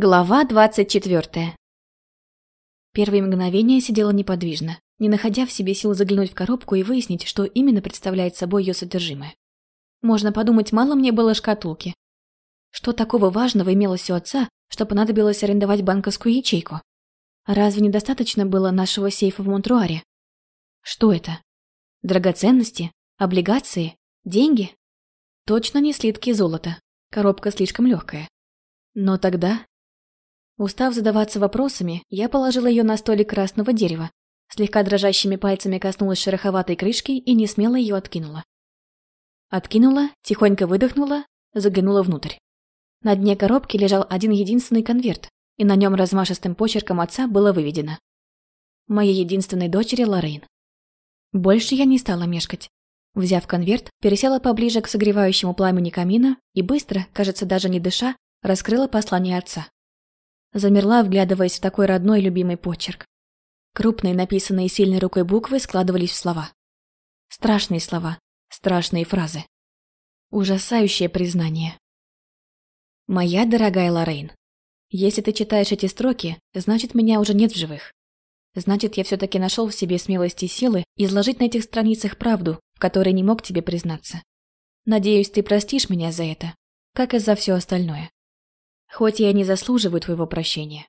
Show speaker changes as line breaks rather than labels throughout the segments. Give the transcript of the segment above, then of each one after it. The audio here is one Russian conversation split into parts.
Глава двадцать четвертая. Первые мгновения сидела неподвижно, не находя в себе сил заглянуть в коробку и выяснить, что именно представляет собой ее содержимое. Можно подумать, мало мне было шкатулки. Что такого важного имелось у отца, что понадобилось арендовать банковскую ячейку? Разве недостаточно было нашего сейфа в Монтруаре? Что это? Драгоценности? Облигации? Деньги? Точно не слитки золота. Коробка слишком легкая. Но тогда Устав задаваться вопросами, я положила ее на столик красного дерева, слегка дрожащими пальцами коснулась шероховатой крышки и не смело ее откинула. Откинула, тихонько выдохнула, заглянула внутрь. На дне коробки лежал один единственный конверт, и на нем размашистым почерком отца было выведено. Моей единственной дочери Лоррейн. Больше я не стала мешкать. Взяв конверт, пересела поближе к согревающему пламени камина и быстро, кажется, даже не дыша, раскрыла послание отца. Замерла, вглядываясь в такой родной любимый почерк. Крупные, написанные сильной рукой буквы складывались в слова. Страшные слова, страшные фразы. Ужасающее признание. Моя дорогая Лоррейн, если ты читаешь эти строки, значит, меня уже нет в живых. Значит, я все-таки нашел в себе смелости и силы изложить на этих страницах правду, в которой не мог тебе признаться. Надеюсь, ты простишь меня за это, как и за все остальное хоть я не заслуживаю твоего прощения.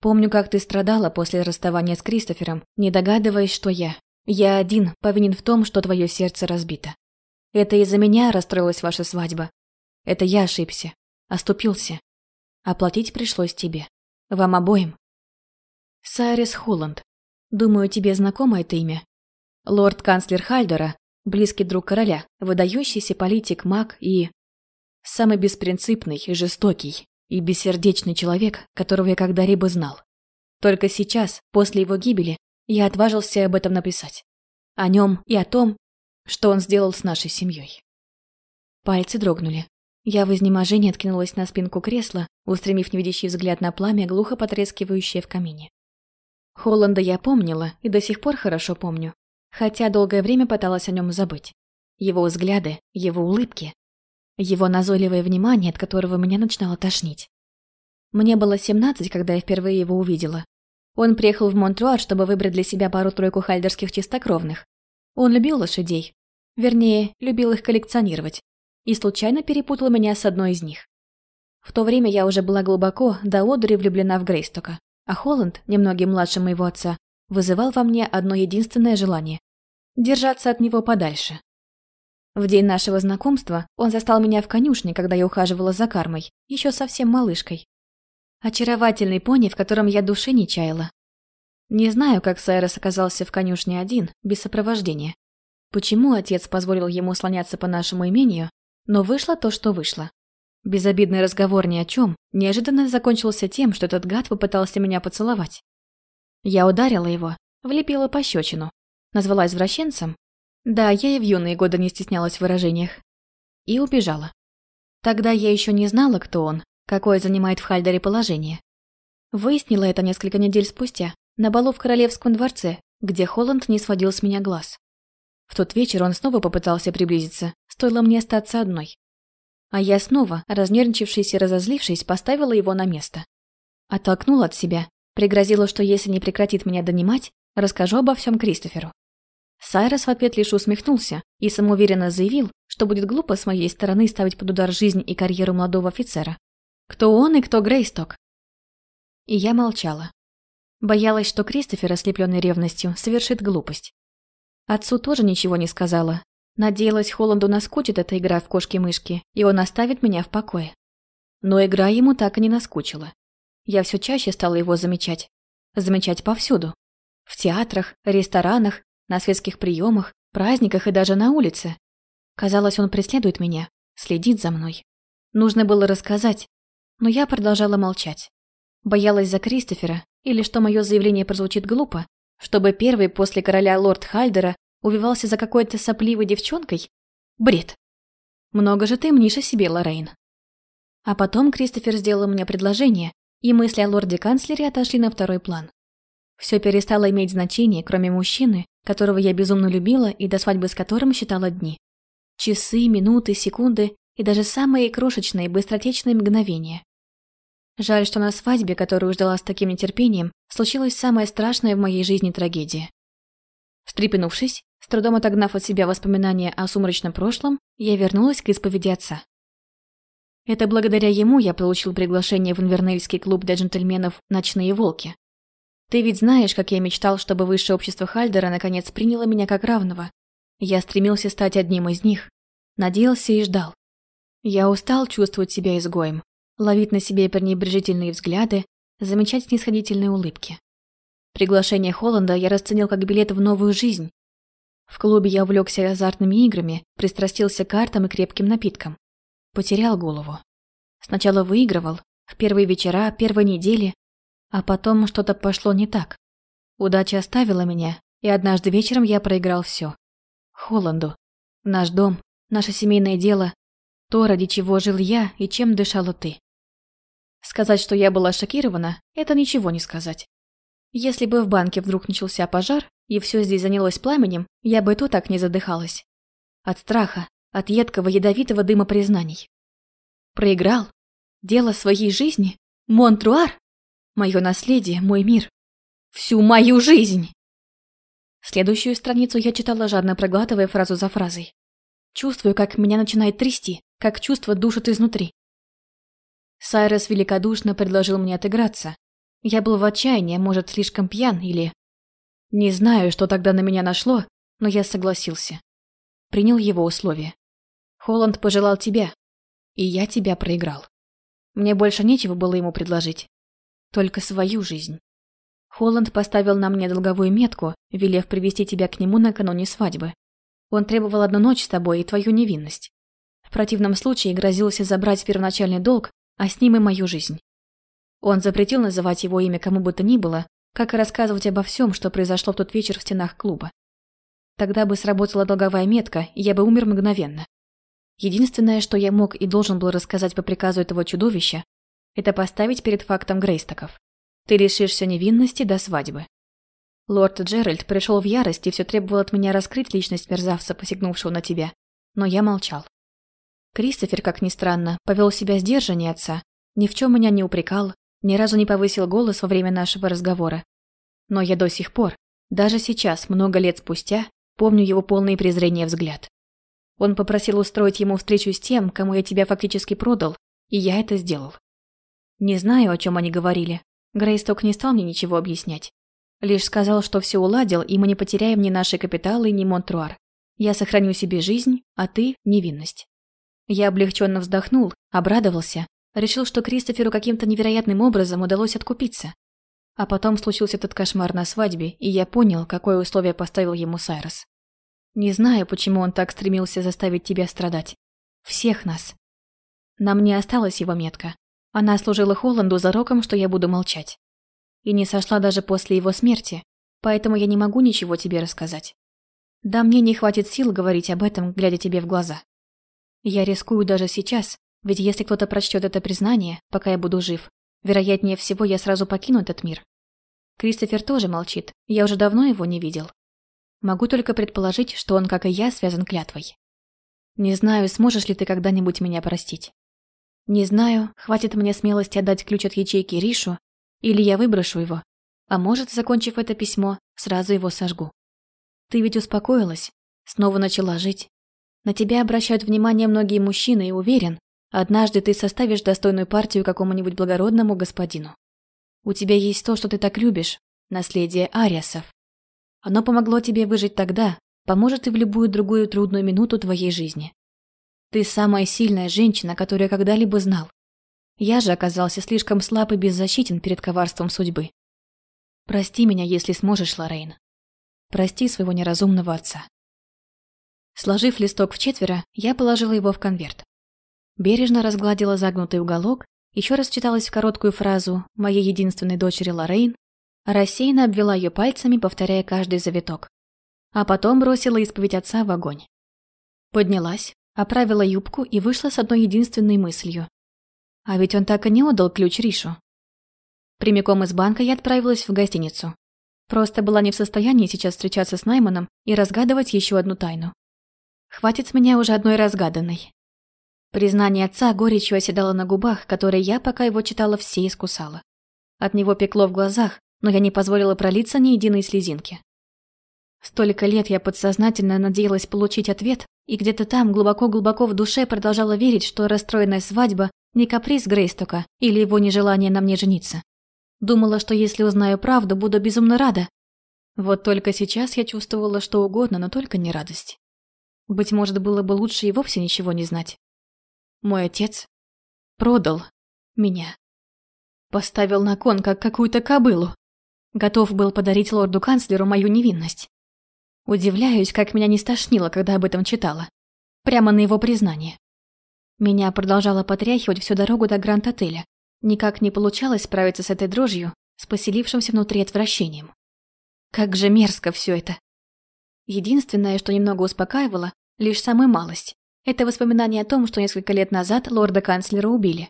Помню, как ты страдала после расставания с Кристофером, не догадываясь, что я, я один, повинен в том, что твое сердце разбито. Это из-за меня расстроилась ваша свадьба. Это я ошибся, оступился. Оплатить пришлось тебе. Вам обоим. Сайрис Холланд. Думаю, тебе знакомо это имя. Лорд-канцлер Хальдера, близкий друг короля, выдающийся политик, маг и... Самый беспринципный, и жестокий и бессердечный человек, которого я когда-либо знал. Только сейчас, после его гибели, я отважился об этом написать. О нем и о том, что он сделал с нашей семьей. Пальцы дрогнули. Я в изнеможении откинулась на спинку кресла, устремив невидящий взгляд на пламя, глухо потрескивающее в камине. Холланда я помнила и до сих пор хорошо помню, хотя долгое время пыталась о нем забыть. Его взгляды, его улыбки, его назойливое внимание, от которого меня начинало тошнить. Мне было 17, когда я впервые его увидела. Он приехал в Монтруар, чтобы выбрать для себя пару-тройку хальдерских чистокровных. Он любил лошадей. Вернее, любил их коллекционировать. И случайно перепутал меня с одной из них. В то время я уже была глубоко, до одури влюблена в Грейстока. А Холланд, немногим младше моего отца, вызывал во мне одно единственное желание – держаться от него подальше. В день нашего знакомства он застал меня в конюшне, когда я ухаживала за кармой, еще совсем малышкой. Очаровательный пони, в котором я души не чаяла. Не знаю, как Сайрос оказался в конюшне один, без сопровождения. Почему отец позволил ему слоняться по нашему имению, но вышло то, что вышло. Безобидный разговор ни о чем неожиданно закончился тем, что этот гад попытался меня поцеловать. Я ударила его, влепила пощечину, назвала извращенцем да, я и в юные годы не стеснялась в выражениях. И убежала. Тогда я еще не знала, кто он, какое занимает в Хальдере положение. Выяснила это несколько недель спустя, на балу в Королевском дворце, где Холланд не сводил с меня глаз. В тот вечер он снова попытался приблизиться, стоило мне остаться одной. А я снова, разнервничавшись и разозлившись, поставила его на место. Оттолкнула от себя, пригрозила, что если не прекратит меня донимать, расскажу обо всем Кристоферу. Сайрос в ответ лишь усмехнулся и самоуверенно заявил, что будет глупо с моей стороны ставить под удар жизнь и карьеру молодого офицера. Кто он и кто Грейсток? И я молчала. Боялась, что Кристофер, ослепленный ревностью, совершит глупость. Отцу тоже ничего не сказала. Надеялась, Холланду наскучит эта игра в кошки-мышки, и он оставит меня в покое. Но игра ему так и не наскучила. Я все чаще стала его замечать. Замечать повсюду. В театрах, ресторанах, на светских приемах, праздниках и даже на улице. Казалось, он преследует меня, следит за мной. Нужно было рассказать, но я продолжала молчать. Боялась за Кристофера, или что мое заявление прозвучит глупо, чтобы первый после короля лорд Хальдера увивался за какой-то сопливой девчонкой? Бред. Много же ты мнишь о себе, Лоррейн. А потом Кристофер сделал мне предложение, и мысли о лорде-канцлере отошли на второй план. Все перестало иметь значение, кроме мужчины, которого я безумно любила и до свадьбы с которым считала дни. Часы, минуты, секунды и даже самые крошечные быстротечные мгновения. Жаль, что на свадьбе, которую ждала с таким нетерпением, случилась самая страшная в моей жизни трагедия. Встрепенувшись, с трудом отогнав от себя воспоминания о сумрачном прошлом, я вернулась к исповеди отца. Это благодаря ему я получил приглашение в инвернельский клуб для джентльменов «Ночные волки». Ты ведь знаешь, как я мечтал, чтобы высшее общество Хальдера наконец приняло меня как равного. Я стремился стать одним из них. Надеялся и ждал. Я устал чувствовать себя изгоем, ловить на себе пренебрежительные взгляды, замечать снисходительные улыбки. Приглашение Холланда я расценил как билет в новую жизнь. В клубе я увлекся азартными играми, пристрастился к картам и крепким напиткам. Потерял голову. Сначала выигрывал, в первые вечера, первой недели, а потом что-то пошло не так. Удача оставила меня, и однажды вечером я проиграл все. Холланду. Наш дом, наше семейное дело, то, ради чего жил я и чем дышала ты. Сказать, что я была шокирована, это ничего не сказать. Если бы в банке вдруг начался пожар, и все здесь занялось пламенем, я бы то так не задыхалась. От страха, от едкого ядовитого дыма признаний. Проиграл? Дело своей жизни? Монтруар? Мое наследие, мой мир. Всю мою жизнь! Следующую страницу я читала, жадно проглатывая фразу за фразой. Чувствую, как меня начинает трясти, как чувство душит изнутри. Сайрес великодушно предложил мне отыграться, я был в отчаянии, может, слишком пьян или... Не знаю, что тогда на меня нашло, но я согласился. Принял его условия. Холланд пожелал тебя, и я тебя проиграл. Мне больше нечего было ему предложить. Только свою жизнь. Холланд поставил на мне долговую метку, велев привести тебя к нему накануне свадьбы. Он требовал одну ночь с тобой и твою невинность. В противном случае грозился забрать первоначальный долг, а с ним и мою жизнь. Он запретил называть его имя кому бы то ни было, как и рассказывать обо всем, что произошло в тот вечер в стенах клуба. Тогда бы сработала долговая метка, и я бы умер мгновенно. Единственное, что я мог и должен был рассказать по приказу этого чудовища, это поставить перед фактом Грейстоков. Ты лишишься невинности до свадьбы. Лорд Джеральд пришел в ярость и все требовал от меня раскрыть личность мерзавца, посягнувшего на тебя. Но я молчал. Кристофер, как ни странно, повел себя сдержаннее отца, ни в чем меня не упрекал, ни разу не повысил голос во время нашего разговора. Но я до сих пор, даже сейчас, много лет спустя, помню его полный презрения взгляд. Он попросил устроить ему встречу с тем, кому я тебя фактически продал, и я это сделал. Не знаю, о чем они говорили. Грейсток не стал мне ничего объяснять. Лишь сказал, что все уладил, и мы не потеряем ни наши капиталы, ни Монтруар. Я сохраню себе жизнь, а ты – невинность. Я облегченно вздохнул, обрадовался, Решил, что Кристоферу каким-то невероятным образом удалось откупиться. А потом случился этот кошмар на свадьбе, и я понял, какое условие поставил ему Сайрос. Не знаю, почему он так стремился заставить тебя страдать. Всех нас. Нам не осталась его метка. Она служила Холланду зароком, что я буду молчать. И не сошла даже после его смерти, поэтому я не могу ничего тебе рассказать. Да мне не хватит сил говорить об этом, глядя тебе в глаза. Я рискую даже сейчас, ведь если кто-то прочтет это признание, пока я буду жив, вероятнее всего я сразу покину этот мир. Кристофер тоже молчит, я уже давно его не видел. Могу только предположить, что он, как и я, связан клятвой. Не знаю, сможешь ли ты когда-нибудь меня простить. Не знаю, хватит мне смелости отдать ключ от ячейки Ришу, или я выброшу его, а может, закончив это письмо, сразу его сожгу. Ты ведь успокоилась, снова начала жить. На тебя обращают внимание многие мужчины и уверен, Однажды ты составишь достойную партию какому-нибудь благородному господину. У тебя есть то, что ты так любишь, наследие Ариасов. Оно помогло тебе выжить тогда, поможет и в любую другую трудную минуту твоей жизни. Ты самая сильная женщина, которую я когда-либо знал. Я же оказался слишком слаб и беззащитен перед коварством судьбы. Прости меня, если сможешь, Лоррейн. Прости своего неразумного отца. Сложив листок в четверо, я положила его в конверт. Бережно разгладила загнутый уголок, еще раз читалась в короткую фразу «моей единственной дочери Лоррейн», рассеянно обвела ее пальцами, повторяя каждый завиток. А потом бросила исповедь отца в огонь. Поднялась, оправила юбку и вышла с одной единственной мыслью. А ведь он так и не отдал ключ Ришу. Прямиком из банка я отправилась в гостиницу. Просто была не в состоянии сейчас встречаться с Найманом и разгадывать еще одну тайну. Хватит с меня уже одной разгаданной. Признание отца горечью оседало на губах, которые я, пока его читала, все искусала. От него пекло в глазах, но я не позволила пролиться ни единой слезинки. Столько лет я подсознательно надеялась получить ответ, и где-то там, глубоко-глубоко в душе продолжала верить, что расстроенная свадьба не каприз Грейстока или его нежелание на мне жениться. Думала, что если узнаю правду, буду безумно рада. Вот только сейчас я чувствовала что угодно, но только не радость. Быть может, было бы лучше и вовсе ничего не знать. Мой отец продал меня. Поставил на кон, как какую-то кобылу. Готов был подарить лорду-канцлеру мою невинность. Удивляюсь, как меня не стошнило, когда об этом читала. Прямо на его признание. Меня продолжало потряхивать всю дорогу до Гранд-отеля. Никак не получалось справиться с этой дрожью, с поселившимся внутри отвращением. Как же мерзко все это. Единственное, что немного успокаивало, лишь самая малость. Это воспоминание о том, что несколько лет назад лорда-канцлера убили.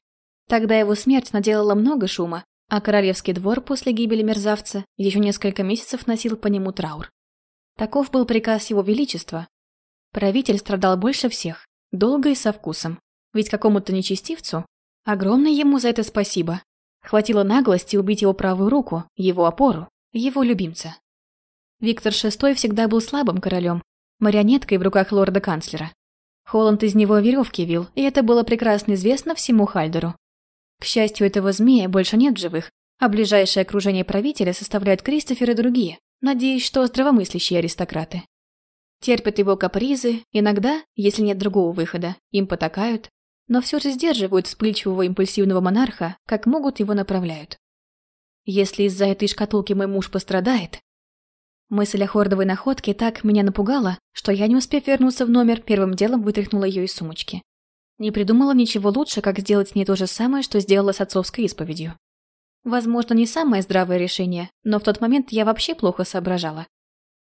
Тогда его смерть наделала много шума, а королевский двор после гибели мерзавца еще несколько месяцев носил по нему траур. Таков был приказ его величества. Правитель страдал больше всех, долго и со вкусом. Ведь какому-то нечестивцу, огромное ему за это спасибо, хватило наглости убить его правую руку, его опору, его любимца. Виктор VI всегда был слабым королем, марионеткой в руках лорда-канцлера. Холланд из него веревки вил, и это было прекрасно известно всему Хальдеру. К счастью, этого змея больше нет в живых, а ближайшее окружение правителя составляют Кристофер и другие, надеюсь, что здравомыслящие аристократы. Терпят его капризы, иногда, если нет другого выхода, им потакают, но все же сдерживают вспыльчивого импульсивного монарха, как могут его направляют. Если из-за этой шкатулки мой муж пострадает, Мысль о хордовой находке так меня напугала, что я, не успев вернуться в номер, первым делом вытряхнула ее из сумочки. Не придумала ничего лучше, как сделать с ней то же самое, что сделала с отцовской исповедью. Возможно, не самое здравое решение, но в тот момент я вообще плохо соображала.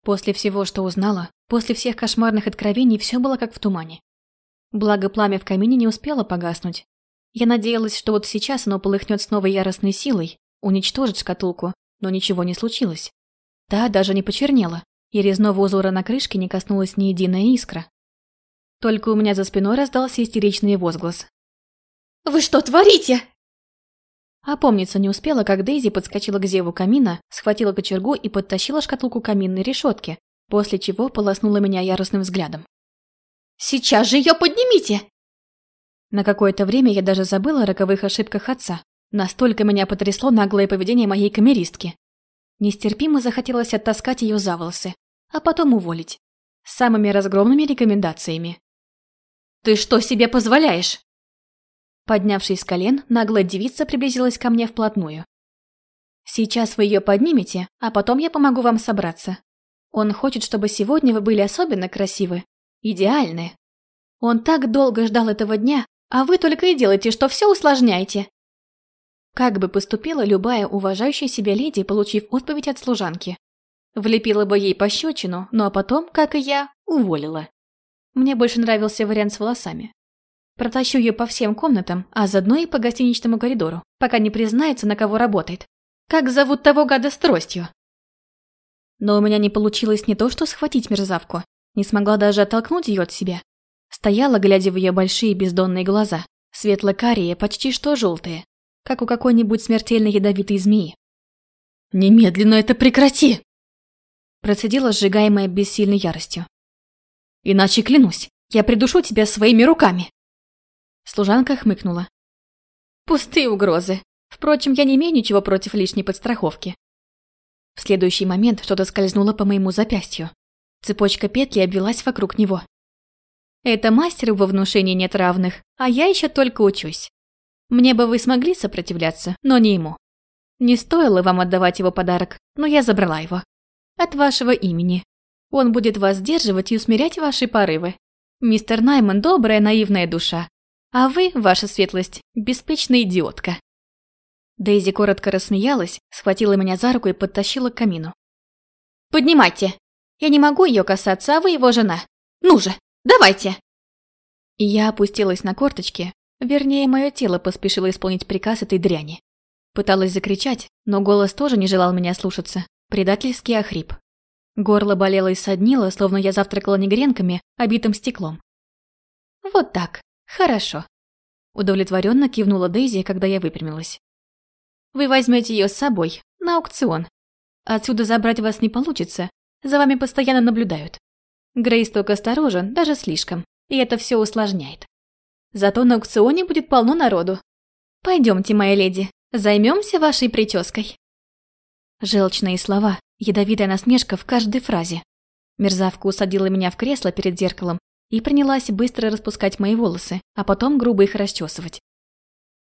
После всего, что узнала, после всех кошмарных откровений, все было как в тумане. Благо, пламя в камине не успело погаснуть. Я надеялась, что вот сейчас оно полыхнет с новой яростной силой, уничтожит шкатулку, но ничего не случилось. Та даже не почернела, и резного узора на крышке не коснулась ни единая искра. Только у меня за спиной раздался истеричный возглас. «Вы что творите?» Опомниться не успела, как Дейзи подскочила к зеву камина, схватила кочергу и подтащила шкатулку каминной решетки, после чего полоснула меня яростным взглядом. «Сейчас же ее поднимите!» На какое-то время я даже забыла о роковых ошибках отца. Настолько меня потрясло наглое поведение моей камеристки. Нестерпимо захотелось оттаскать ее за волосы, а потом уволить. С самыми разгромными рекомендациями. «Ты что себе позволяешь?» Поднявшись с колен, наглая девица приблизилась ко мне вплотную. «Сейчас вы ее поднимете, а потом я помогу вам собраться. Он хочет, чтобы сегодня вы были особенно красивы, идеальны. Он так долго ждал этого дня, а вы только и делаете, что все усложняете. Как бы поступила любая уважающая себя леди, получив отповедь от служанки? Влепила бы ей пощечину, ну а потом, как и я, уволила. Мне больше нравился вариант с волосами. Протащу ее по всем комнатам, а заодно и по гостиничному коридору, пока не признается, на кого работает. Как зовут того гада с тростью? Но у меня не получилось не то что схватить мерзавку, не смогла даже оттолкнуть ее от себя. Стояла, глядя в ее большие бездонные глаза, светло-карие, почти что желтые, как у какой-нибудь смертельно ядовитой змеи. «Немедленно это прекрати!» Процедила, сжигаемая бессильной яростью. «Иначе, клянусь, я придушу тебя своими руками!» Служанка хмыкнула. «Пустые угрозы. Впрочем, я не имею ничего против лишней подстраховки». В следующий момент что-то скользнуло по моему запястью. Цепочка петли обвелась вокруг него. «Это мастеру во внушении нет равных, а я еще только учусь. Мне бы вы смогли сопротивляться, но не ему. Не стоило вам отдавать его подарок, но я забрала его. От вашего имени. Он будет вас сдерживать и усмирять ваши порывы. Мистер Найман – добрая, наивная душа. А вы, ваша светлость, беспечная идиотка. Дейзи коротко рассмеялась, схватила меня за руку и подтащила к камину. «Поднимайте! Я не могу ее касаться, а вы его жена. Ну же, давайте!» Я опустилась на корточки, Вернее, мое тело поспешило исполнить приказ этой дряни. Пыталась закричать, но голос тоже не желал меня слушаться. Предательский охрип. Горло болело и соднило, словно я завтракала не гренками, а битым стеклом. Вот так. Хорошо. Удовлетворенно кивнула Дейзи, когда я выпрямилась. Вы возьмете ее с собой, на аукцион. Отсюда забрать вас не получится, за вами постоянно наблюдают. Грейс только осторожен, даже слишком, и это все усложняет. Зато на аукционе будет полно народу. Пойдемте, моя леди, займемся вашей прической. Желчные слова, ядовитая насмешка в каждой фразе. Мерзавка усадила меня в кресло перед зеркалом и принялась быстро распускать мои волосы, а потом грубо их расчесывать.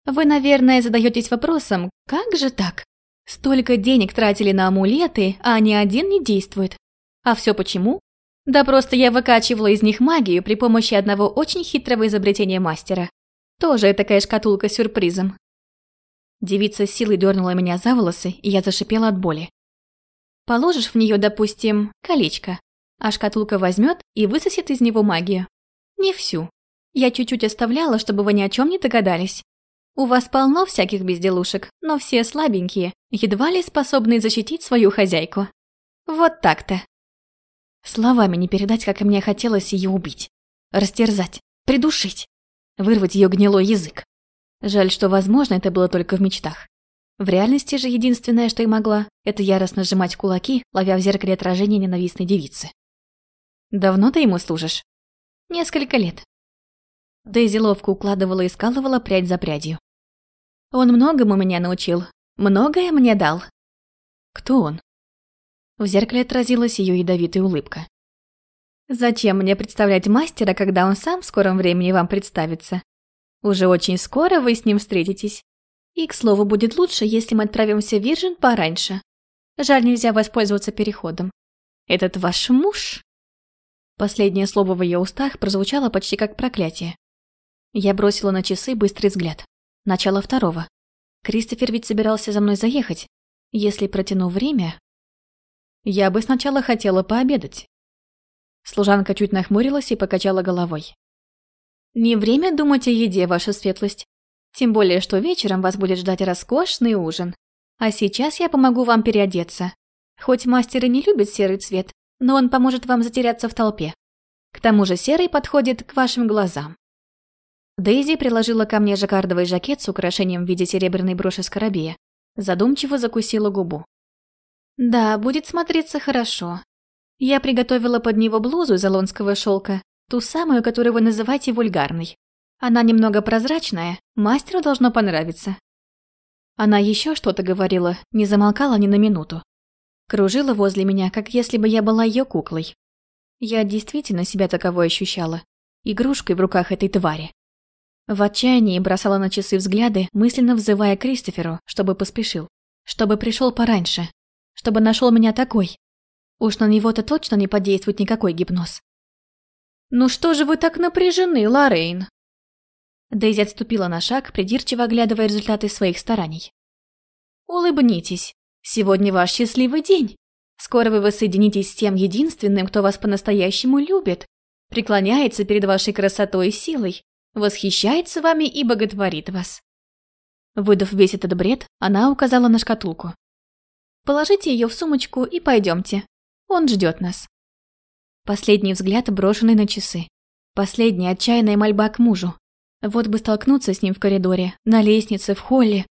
Вы, наверное, задаетесь вопросом, как же так? Столько денег тратили на амулеты, а ни один не действует. А все почему? Да просто я выкачивала из них магию при помощи одного очень хитрого изобретения мастера. Тоже такая шкатулка с сюрпризом. Девица с силой дернула меня за волосы, и я зашипела от боли. Положишь в нее, допустим, колечко, а шкатулка возьмет и высосет из него магию. Не всю. Я чуть-чуть оставляла, чтобы вы ни о чем не догадались. У вас полно всяких безделушек, но все слабенькие, едва ли способные защитить свою хозяйку. Вот так-то. Словами не передать, как мне хотелось ее убить. Растерзать, придушить, вырвать ее гнилой язык. Жаль, что, возможно, это было только в мечтах. В реальности же единственное, что я могла, это яростно сжимать кулаки, ловя в зеркале отражение ненавистной девицы. «Давно ты ему служишь?» «Несколько лет». Дейзи ловко укладывала и скалывала прядь за прядью. «Он многому меня научил, многое мне дал». «Кто он?» В зеркале отразилась ее ядовитая улыбка. «Зачем мне представлять мастера, когда он сам в скором времени вам представится? Уже очень скоро вы с ним встретитесь. И, к слову, будет лучше, если мы отправимся в Виржин пораньше. Жаль, нельзя воспользоваться переходом. Этот ваш муж...» Последнее слово в ее устах прозвучало почти как проклятие. Я бросила на часы быстрый взгляд. Начало второго. Кристофер ведь собирался за мной заехать. Если протяну время, я бы сначала хотела пообедать. Служанка чуть нахмурилась и покачала головой. Не время думать о еде, ваша светлость. Тем более, что вечером вас будет ждать роскошный ужин. А сейчас я помогу вам переодеться. Хоть мастер и не любит серый цвет, но он поможет вам затеряться в толпе. К тому же серый подходит к вашим глазам. Дейзи приложила ко мне жаккардовый жакет с украшением в виде серебряной броши скоробея. Задумчиво закусила губу. Да, будет смотреться хорошо. Я приготовила под него блузу из алонского шелка, ту самую, которую вы называете вульгарной. Она немного прозрачная, мастеру должно понравиться. Она еще что-то говорила, не замолкала ни на минуту. Кружила возле меня, как если бы я была ее куклой. Я действительно себя таковой ощущала. Игрушкой в руках этой твари. В отчаянии бросала на часы взгляды, мысленно взывая Кристоферу, чтобы поспешил. Чтобы пришел пораньше, чтобы нашел меня такой. Уж на него-то точно не подействует никакой гипноз. «Ну что же вы так напряжены, Лоррейн?» Дейзи отступила на шаг, придирчиво оглядывая результаты своих стараний. «Улыбнитесь. Сегодня ваш счастливый день. Скоро вы воссоединитесь с тем единственным, кто вас по-настоящему любит, преклоняется перед вашей красотой и силой, восхищается вами и боготворит вас». Выдав весь этот бред, она указала на шкатулку. Положите ее в сумочку и пойдемте. Он ждет нас. Последний взгляд, брошенный на часы. Последняя отчаянная мольба к мужу. Вот бы столкнуться с ним в коридоре, на лестнице, в холле.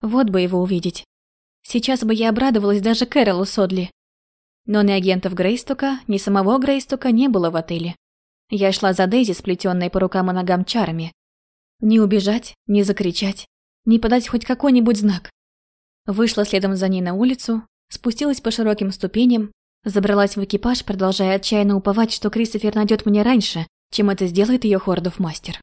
Вот бы его увидеть. Сейчас бы я обрадовалась даже Кэролу Содли. Но ни агентов Грейстока, ни самого Грейстока не было в отеле. Я шла за Дейзи, сплетенной по рукам и ногам чарами. Не убежать, не закричать, не подать хоть какой-нибудь знак. Вышла следом за ней на улицу, спустилась по широким ступеням, забралась в экипаж, продолжая отчаянно уповать, что Кристофер найдет меня раньше, чем это сделает ее Хордов мастер.